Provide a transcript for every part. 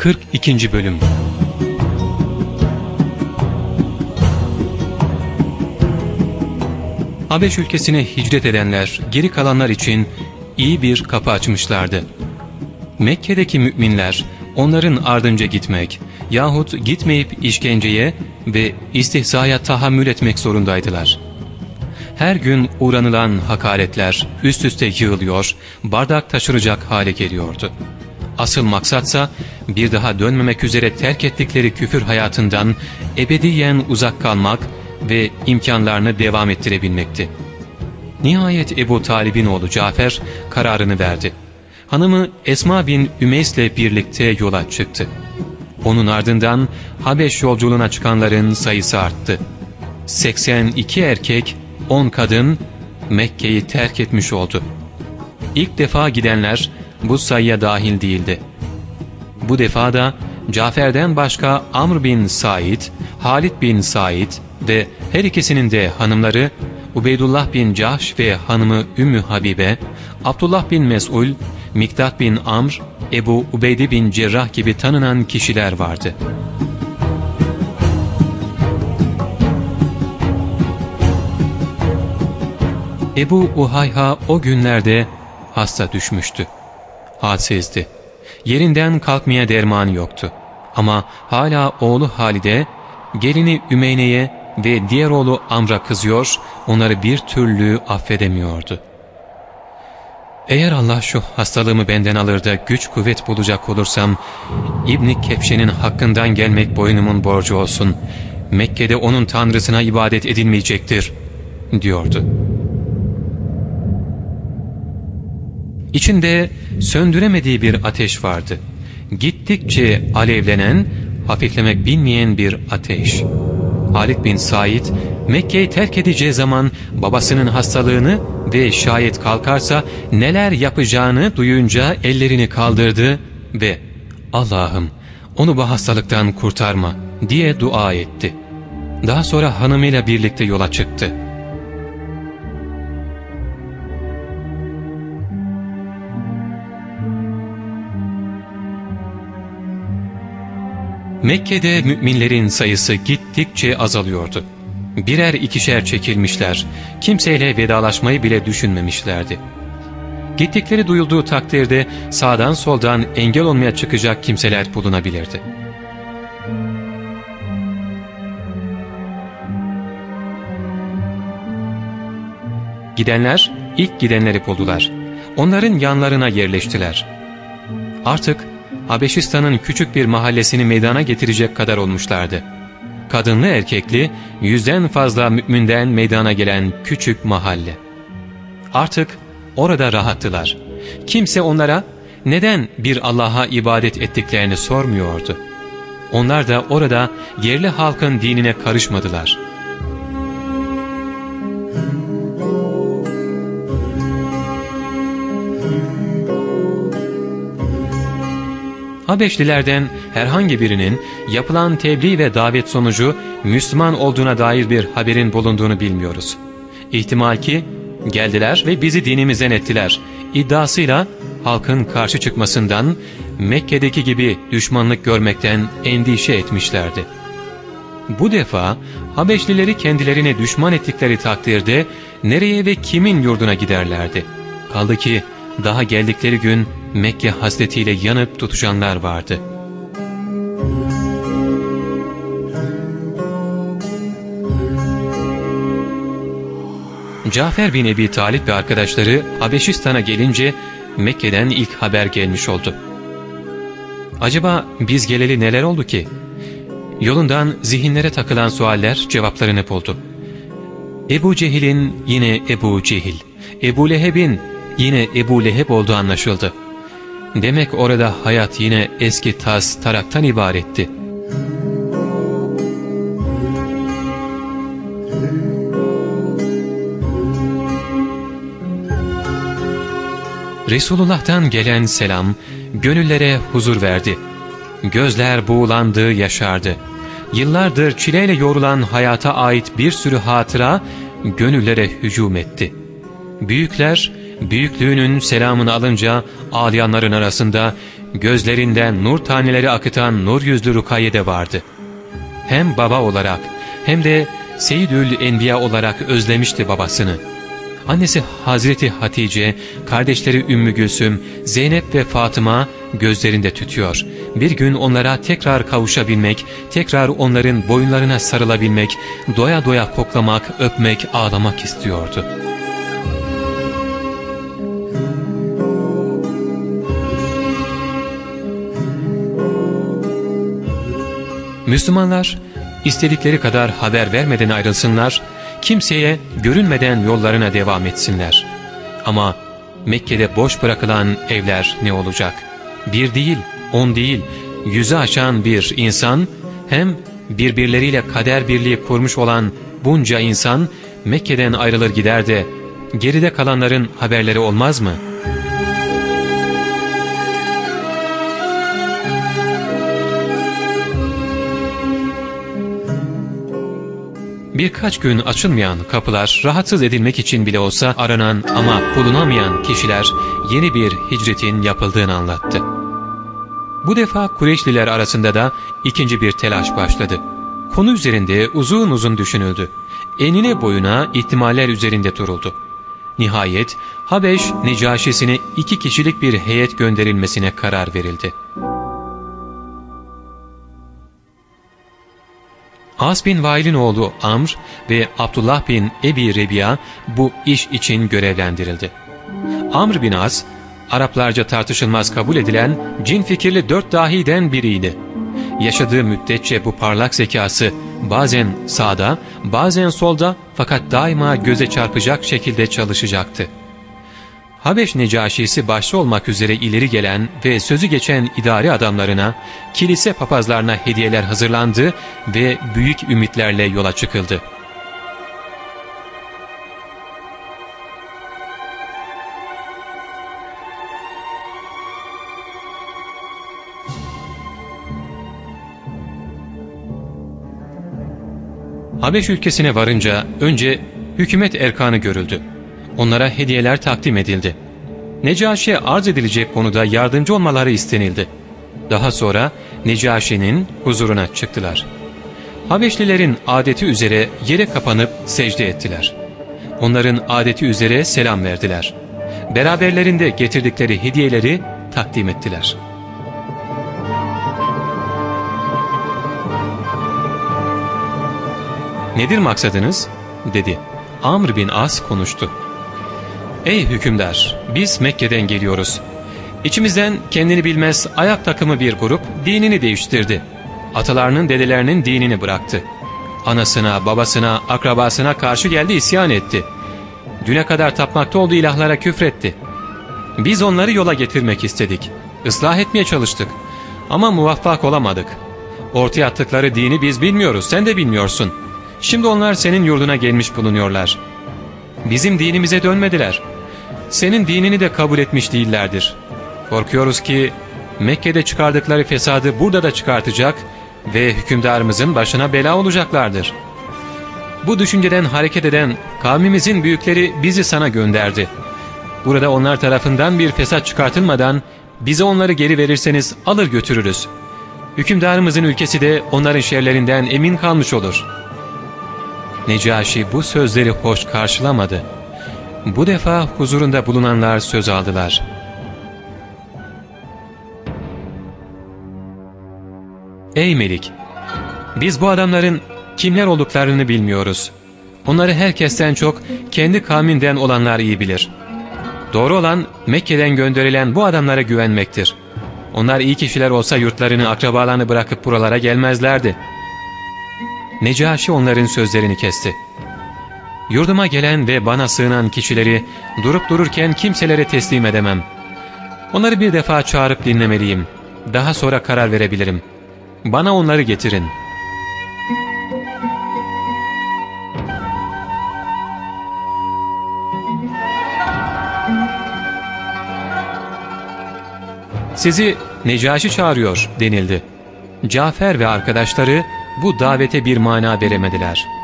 42. Bölüm Habeş ülkesine hicret edenler geri kalanlar için iyi bir kapı açmışlardı. Mekke'deki müminler onların ardınca gitmek yahut gitmeyip işkenceye ve istihzaya tahammül etmek zorundaydılar. Her gün uğranılan hakaretler üst üste yığılıyor, bardak taşıracak hale geliyordu. Asıl maksatsa bir daha dönmemek üzere terk ettikleri küfür hayatından ebediyen uzak kalmak ve imkanlarını devam ettirebilmekti. Nihayet Ebu Talib'in oğlu Cafer kararını verdi. Hanımı Esma bin Ümeys ile birlikte yola çıktı. Onun ardından Habeş yolculuğuna çıkanların sayısı arttı. 82 erkek, 10 kadın Mekke'yi terk etmiş oldu. İlk defa gidenler bu sayıya dahil değildi. Bu defa da Cafer'den başka Amr bin Said, Halid bin Said ve her ikisinin de hanımları Ubeydullah bin Cahş ve hanımı Ümmü Habibe, Abdullah bin Mes'ul, Miktat bin Amr, Ebu Ubeyde bin Cerrah gibi tanınan kişiler vardı. Ebu Uhayha o günlerde hasta düşmüştü. Halsizdi. Yerinden kalkmaya dermanı yoktu. Ama hala oğlu Halide, gelini Ümeyne'ye ve diğer oğlu Amr'a kızıyor, onları bir türlü affedemiyordu. Eğer Allah şu hastalığımı benden alır da güç kuvvet bulacak olursam, İbni Kepşe'nin hakkından gelmek boynumun borcu olsun. Mekke'de onun tanrısına ibadet edilmeyecektir, diyordu. İçinde söndüremediği bir ateş vardı. Gittikçe alevlenen, hafiflemek bilmeyen bir ateş. Halid bin Said, Mekke'yi terk edeceği zaman babasının hastalığını ve şayet kalkarsa neler yapacağını duyunca ellerini kaldırdı ve ''Allah'ım onu bu hastalıktan kurtarma'' diye dua etti. Daha sonra hanımıyla birlikte yola çıktı. Mekke'de müminlerin sayısı gittikçe azalıyordu. Birer ikişer çekilmişler, kimseyle vedalaşmayı bile düşünmemişlerdi. Gittikleri duyulduğu takdirde sağdan soldan engel olmaya çıkacak kimseler bulunabilirdi. Gidenler ilk gidenleri buldular. Onların yanlarına yerleştiler. Artık Habeşistan'ın küçük bir mahallesini meydana getirecek kadar olmuşlardı. Kadınlı erkekli yüzden fazla müminden meydana gelen küçük mahalle. Artık orada rahattılar. Kimse onlara neden bir Allah'a ibadet ettiklerini sormuyordu. Onlar da orada yerli halkın dinine karışmadılar.'' Habeşlilerden herhangi birinin yapılan tebliğ ve davet sonucu Müslüman olduğuna dair bir haberin bulunduğunu bilmiyoruz. İhtimal ki geldiler ve bizi dinimizden ettiler iddiasıyla halkın karşı çıkmasından Mekke'deki gibi düşmanlık görmekten endişe etmişlerdi. Bu defa Habeşlileri kendilerine düşman ettikleri takdirde nereye ve kimin yurduna giderlerdi? Kaldı ki daha geldikleri gün Mekke hasretiyle yanıp tutuşanlar vardı. Cafer bin Ebi Talip ve arkadaşları Habeşistan'a gelince Mekke'den ilk haber gelmiş oldu. Acaba biz geleli neler oldu ki? Yolundan zihinlere takılan sualler cevaplarını buldu. Ebu Cehil'in yine Ebu Cehil, Ebu Leheb'in yine Ebu Leheb olduğu anlaşıldı. Demek orada hayat yine eski tas taraktan ibaretti. Resulullah'tan gelen selam gönüllere huzur verdi. Gözler buğulandı, yaşardı. Yıllardır çileyle yorulan hayata ait bir sürü hatıra gönüllere hücum etti. Büyükler büyüklüğünün selamını alınca ağlayanların arasında gözlerinden nur taneleri akıtan nur yüzlü Rukiye de vardı. Hem baba olarak hem de Seyyidül Enbiya olarak özlemişti babasını. Annesi Hazreti Hatice, kardeşleri Ümmü Gülsüm, Zeynep ve Fatıma gözlerinde tütüyor. Bir gün onlara tekrar kavuşabilmek, tekrar onların boyunlarına sarılabilmek, doya doya koklamak, öpmek, ağlamak istiyordu. Müslümanlar istedikleri kadar haber vermeden ayrılsınlar, kimseye görünmeden yollarına devam etsinler. Ama Mekke'de boş bırakılan evler ne olacak? Bir değil, on değil, yüzü aşan bir insan hem birbirleriyle kader birliği kurmuş olan bunca insan Mekke'den ayrılır gider de geride kalanların haberleri olmaz mı?'' Birkaç gün açılmayan kapılar rahatsız edilmek için bile olsa aranan ama bulunamayan kişiler yeni bir hicretin yapıldığını anlattı. Bu defa Kureyşliler arasında da ikinci bir telaş başladı. Konu üzerinde uzun uzun düşünüldü. Enine boyuna ihtimaller üzerinde duruldu. Nihayet Habeş Necaşisine iki kişilik bir heyet gönderilmesine karar verildi. As bin Vail'in oğlu Amr ve Abdullah bin Ebi Rebiya bu iş için görevlendirildi. Amr bin As, Araplarca tartışılmaz kabul edilen cin fikirli dört dahiden biriydi. Yaşadığı müddetçe bu parlak zekası bazen sağda, bazen solda fakat daima göze çarpacak şekilde çalışacaktı. Habeş Necaşisi başta olmak üzere ileri gelen ve sözü geçen idari adamlarına, kilise papazlarına hediyeler hazırlandı ve büyük ümitlerle yola çıkıldı. Habeş ülkesine varınca önce hükümet erkanı görüldü onlara hediyeler takdim edildi. Necaşi'ye arz edilecek konuda yardımcı olmaları istenildi. Daha sonra Necaşi'nin huzuruna çıktılar. Habeşlilerin adeti üzere yere kapanıp secde ettiler. Onların adeti üzere selam verdiler. Beraberlerinde getirdikleri hediyeleri takdim ettiler. ''Nedir maksadınız?'' dedi. Amr bin As konuştu. Ey hükümdar! Biz Mekke'den geliyoruz. İçimizden kendini bilmez ayak takımı bir grup dinini değiştirdi. Atalarının dedelerinin dinini bıraktı. Anasına, babasına, akrabasına karşı geldi isyan etti. Düne kadar tapmakta olduğu ilahlara küfretti. Biz onları yola getirmek istedik. Islah etmeye çalıştık. Ama muvaffak olamadık. Ortaya attıkları dini biz bilmiyoruz, sen de bilmiyorsun. Şimdi onlar senin yurduna gelmiş bulunuyorlar. Bizim dinimize dönmediler senin dinini de kabul etmiş değillerdir. Korkuyoruz ki Mekke'de çıkardıkları fesadı burada da çıkartacak ve hükümdarımızın başına bela olacaklardır. Bu düşünceden hareket eden kavmimizin büyükleri bizi sana gönderdi. Burada onlar tarafından bir fesat çıkartılmadan bize onları geri verirseniz alır götürürüz. Hükümdarımızın ülkesi de onların şerlerinden emin kalmış olur. Necaşi bu sözleri hoş karşılamadı. Bu defa huzurunda bulunanlar söz aldılar. Ey Melik! Biz bu adamların kimler olduklarını bilmiyoruz. Onları herkesten çok kendi kavminden olanlar iyi bilir. Doğru olan Mekke'den gönderilen bu adamlara güvenmektir. Onlar iyi kişiler olsa yurtlarını, akrabalarını bırakıp buralara gelmezlerdi. Necaşi onların sözlerini kesti. Yurduma gelen ve bana sığınan kişileri durup dururken kimselere teslim edemem. Onları bir defa çağırıp dinlemeliyim. Daha sonra karar verebilirim. Bana onları getirin. Sizi Necaşi çağırıyor denildi. Cafer ve arkadaşları bu davete bir mana veremediler.''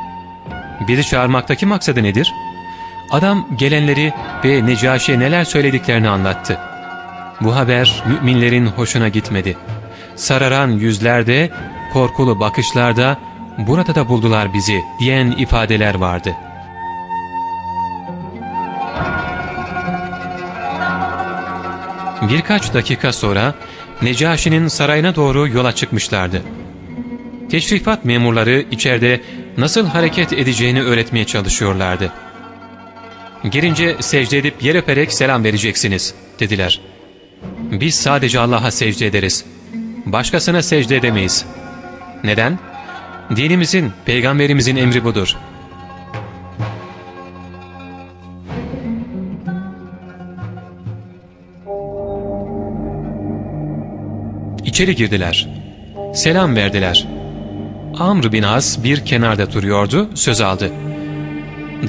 Bizi çağırmaktaki maksadı nedir? Adam gelenleri ve Necaşi'ye neler söylediklerini anlattı. Bu haber müminlerin hoşuna gitmedi. Sararan yüzlerde, korkulu bakışlarda burada da buldular bizi diyen ifadeler vardı. Birkaç dakika sonra Necaşi'nin sarayına doğru yola çıkmışlardı. Teşrifat memurları içeride nasıl hareket edeceğini öğretmeye çalışıyorlardı. Girince secde edip yer öperek selam vereceksiniz dediler. Biz sadece Allah'a secde ederiz. Başkasına secde edemeyiz. Neden? Dinimizin, peygamberimizin emri budur. İçeri girdiler. Selam verdiler. Amr bin As bir kenarda duruyordu, söz aldı.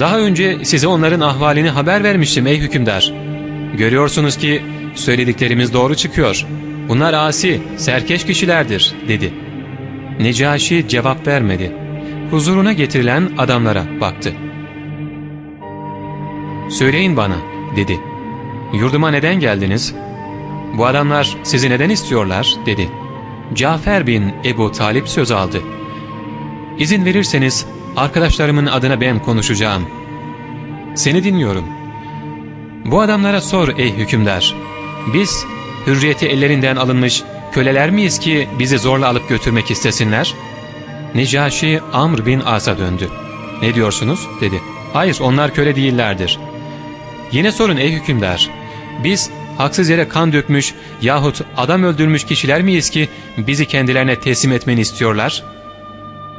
Daha önce size onların ahvalini haber vermiştim ey hükümdar. Görüyorsunuz ki söylediklerimiz doğru çıkıyor. Bunlar asi, serkeş kişilerdir dedi. Necaşi cevap vermedi. Huzuruna getirilen adamlara baktı. Söyleyin bana dedi. Yurduma neden geldiniz? Bu adamlar sizi neden istiyorlar dedi. Cafer bin Ebu Talip söz aldı. İzin verirseniz arkadaşlarımın adına ben konuşacağım. Seni dinliyorum. Bu adamlara sor ey hükümdar. Biz hürriyeti ellerinden alınmış köleler miyiz ki bizi zorla alıp götürmek istesinler? Necaşi Amr bin As'a döndü. Ne diyorsunuz? dedi. Hayır onlar köle değillerdir. Yine sorun ey hükümdar. Biz haksız yere kan dökmüş yahut adam öldürmüş kişiler miyiz ki bizi kendilerine teslim etmeni istiyorlar?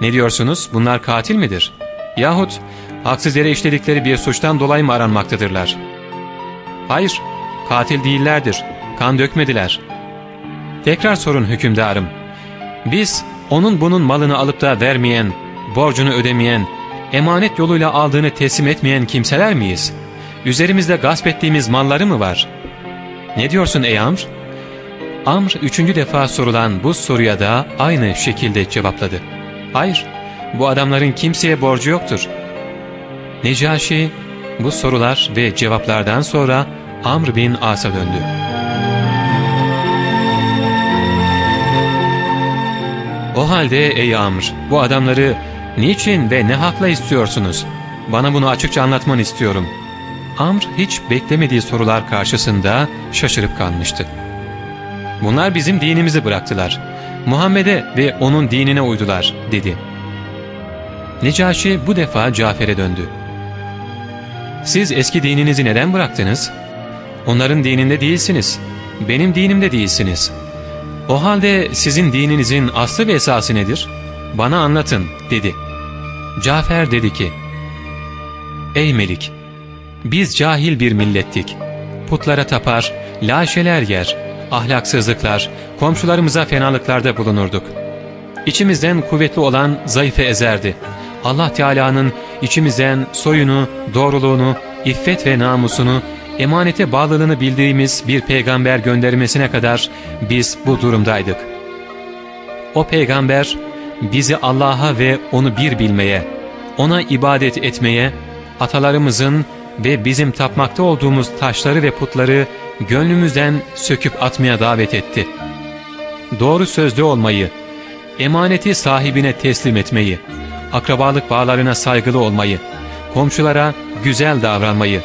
Ne diyorsunuz? Bunlar katil midir? Yahut haksız yere işledikleri bir suçtan dolayı mı aranmaktadırlar? Hayır, katil değillerdir. Kan dökmediler. Tekrar sorun hükümdarım. Biz onun bunun malını alıp da vermeyen, borcunu ödemeyen, emanet yoluyla aldığını teslim etmeyen kimseler miyiz? Üzerimizde gasp ettiğimiz malları mı var? Ne diyorsun ey Amr? Amr üçüncü defa sorulan bu soruya da aynı şekilde cevapladı. Hayır, bu adamların kimseye borcu yoktur. Necaşi bu sorular ve cevaplardan sonra Amr bin As'a döndü. O halde ey Amr, bu adamları niçin ve ne hakla istiyorsunuz? Bana bunu açıkça anlatmanı istiyorum. Amr hiç beklemediği sorular karşısında şaşırıp kalmıştı. Bunlar bizim dinimizi bıraktılar. Muhammed'e ve onun dinine uydular dedi. Necaşi bu defa Cafer'e döndü. Siz eski dininizi neden bıraktınız? Onların dininde değilsiniz. Benim dinimde değilsiniz. O halde sizin dininizin aslı ve esası nedir? Bana anlatın dedi. Cafer dedi ki, Ey Melik! Biz cahil bir millettik. Putlara tapar, laşeler yer, ahlaksızlıklar, komşularımıza fenalıklarda bulunurduk. İçimizden kuvvetli olan zayıfı ezerdi. Allah Teala'nın içimizden soyunu, doğruluğunu, iffet ve namusunu, emanete bağlılığını bildiğimiz bir peygamber göndermesine kadar biz bu durumdaydık. O peygamber bizi Allah'a ve onu bir bilmeye, ona ibadet etmeye, atalarımızın ve bizim tapmakta olduğumuz taşları ve putları gönlümüzden söküp atmaya davet etti. Doğru sözlü olmayı, emaneti sahibine teslim etmeyi, akrabalık bağlarına saygılı olmayı, komşulara güzel davranmayı,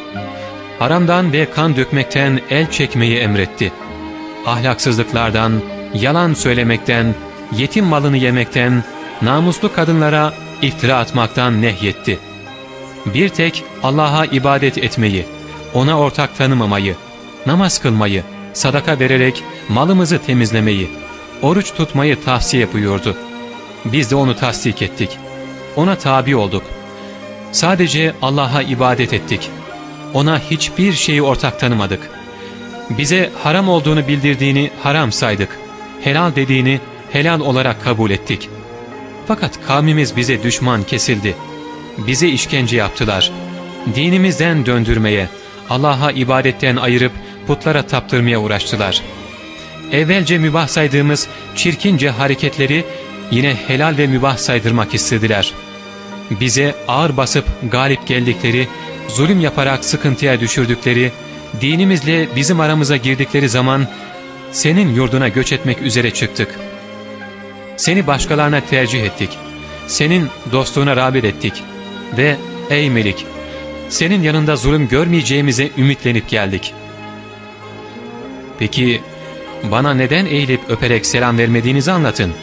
haramdan ve kan dökmekten el çekmeyi emretti. Ahlaksızlıklardan, yalan söylemekten, yetim malını yemekten, namuslu kadınlara iftira atmaktan nehyetti. Bir tek Allah'a ibadet etmeyi, ona ortak tanımamayı, namaz kılmayı, sadaka vererek malımızı temizlemeyi, oruç tutmayı tavsiye buyurdu. Biz de onu tasdik ettik. Ona tabi olduk. Sadece Allah'a ibadet ettik. Ona hiçbir şeyi ortak tanımadık. Bize haram olduğunu bildirdiğini haram saydık. Helal dediğini helal olarak kabul ettik. Fakat kavmimiz bize düşman kesildi. Bize işkence yaptılar. Dinimizden döndürmeye, Allah'a ibadetten ayırıp putlara taptırmaya uğraştılar. Evvelce mübah saydığımız çirkince hareketleri yine helal ve mübah saydırmak istediler. Bize ağır basıp galip geldikleri zulüm yaparak sıkıntıya düşürdükleri, dinimizle bizim aramıza girdikleri zaman senin yurduna göç etmek üzere çıktık. Seni başkalarına tercih ettik. Senin dostluğuna rağbet ettik. Ve ey Melik, senin yanında zulüm görmeyeceğimize ümitlenip geldik. Peki bana neden eğilip öperek selam vermediğinizi anlatın.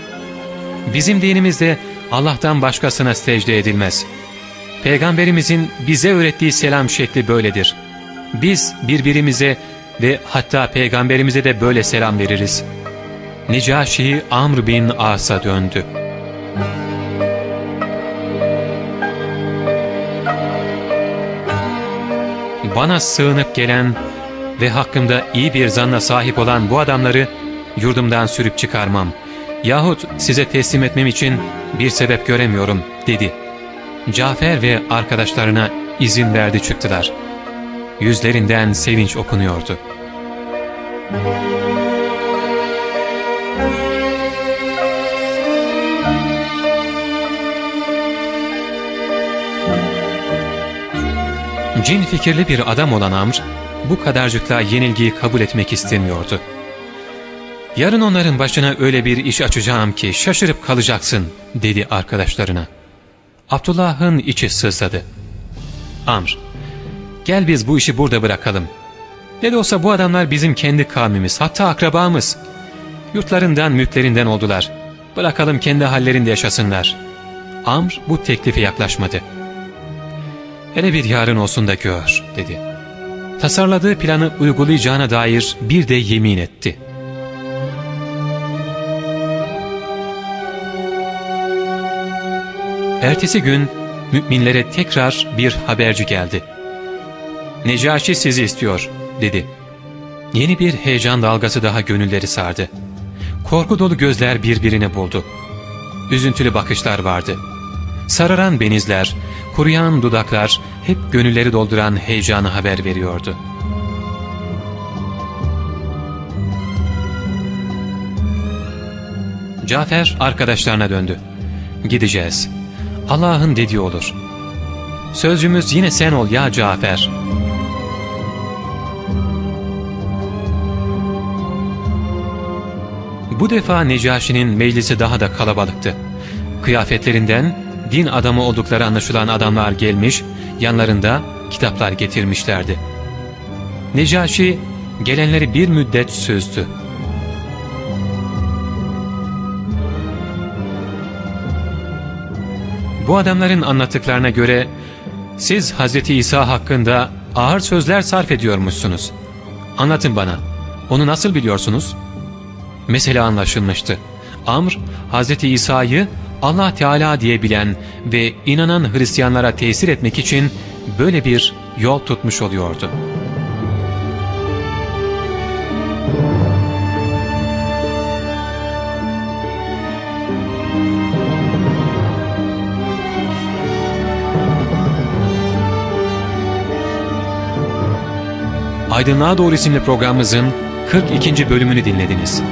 Bizim dinimizde Allah'tan başkasına secde edilmez. Peygamberimizin bize öğrettiği selam şekli böyledir. Biz birbirimize ve hatta peygamberimize de böyle selam veririz. Necaşi Amr bin As'a döndü. Bana sığınıp gelen ve hakkımda iyi bir zanla sahip olan bu adamları yurdumdan sürüp çıkarmam yahut size teslim etmem için bir sebep göremiyorum dedi. Cafer ve arkadaşlarına izin verdi çıktılar. Yüzlerinden sevinç okunuyordu. Cin fikirli bir adam olan Amr, bu kadarcıkla yenilgiyi kabul etmek istemiyordu. ''Yarın onların başına öyle bir iş açacağım ki şaşırıp kalacaksın.'' dedi arkadaşlarına. Abdullah'ın içi sızladı. ''Amr, gel biz bu işi burada bırakalım. Ne de olsa bu adamlar bizim kendi kavmimiz, hatta akrabamız. Yurtlarından, mülklerinden oldular. Bırakalım kendi hallerinde yaşasınlar.'' Amr bu teklife yaklaşmadı. ''Hele bir yarın olsun da gör.'' dedi. Tasarladığı planı uygulayacağına dair bir de yemin etti. Ertesi gün müminlere tekrar bir haberci geldi. Necaşi sizi istiyor dedi. Yeni bir heyecan dalgası daha gönülleri sardı. Korku dolu gözler birbirini buldu. Üzüntülü bakışlar vardı. Sararan benizler, kuruyan dudaklar hep gönülleri dolduran heyecanı haber veriyordu. Cafer arkadaşlarına döndü. Gideceğiz. Allah'ın dediği olur. Sözcümüz yine sen ol ya Cafer. Bu defa Necaşi'nin meclisi daha da kalabalıktı. Kıyafetlerinden din adamı oldukları anlaşılan adamlar gelmiş, yanlarında kitaplar getirmişlerdi. Necaşi gelenleri bir müddet süzdü. Bu adamların anlattıklarına göre siz Hz. İsa hakkında ağır sözler sarf ediyormuşsunuz. Anlatın bana, onu nasıl biliyorsunuz? Mesele anlaşılmıştı. Amr, Hz. İsa'yı Allah Teala diyebilen ve inanan Hristiyanlara tesir etmek için böyle bir yol tutmuş oluyordu. Aydınlığa Doğru isimli programımızın 42. bölümünü dinlediniz.